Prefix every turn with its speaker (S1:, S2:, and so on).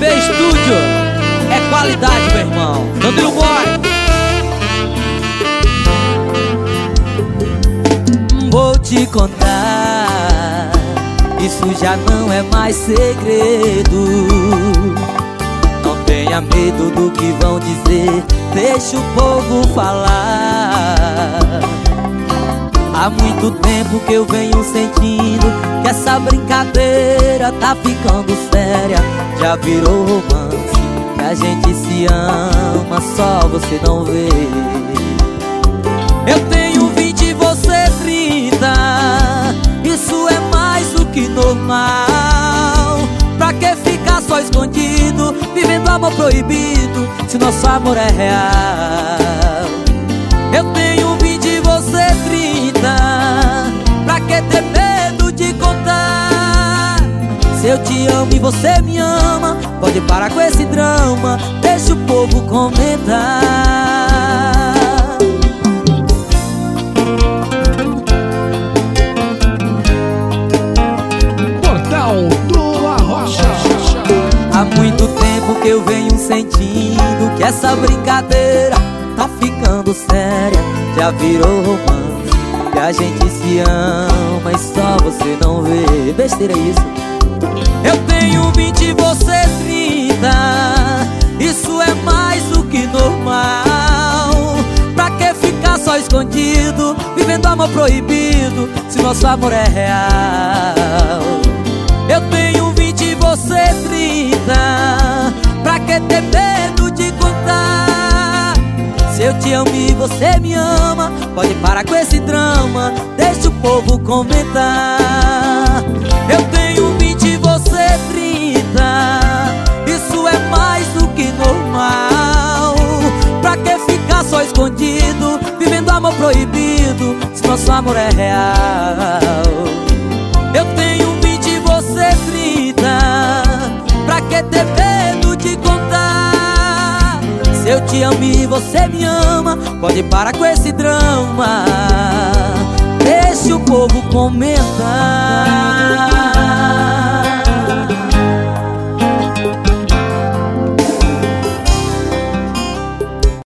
S1: MB Studio é qualidade, meu irmão. Danilo Boy. Vou te contar, isso já não é mais segredo. Não tenha medo do que vão dizer, deixa o povo falar. Há muito tempo que eu venho sentindo essa brincadeira tá ficando séria. Já virou romance Que a gente se ama, só você não vê. Eu tenho 20 e você 30 Isso é mais do que normal. Pra que ficar só escondido Vivendo amor proibido Se nosso amor é real eu te amo e você me ama. Pode parar com esse drama. Deixa o povo comentar.
S2: Portal do Arrocha.
S1: Há muito tempo que eu venho sentindo Que essa brincadeira tá ficando séria. Já virou romance que a gente se ama e só você não vê. Besteira isso Eu tenho 20 e você 30 Isso é mais do que normal. Pra que ficar só escondido? Vivendo amor proibido Se nosso amor é real. Eu tenho 20 e você 30 Pra que ter medo de contar? Se eu te amo e você me ama Pode parar com esse drama. Deixa o povo comentar escondido Vivendo amor proibido Se nosso amor é real. Eu tenho 20 e você 30 Pra que ter medo de contar? Se eu te amo e você me ama Pode parar com esse drama. Deixa o povo comentar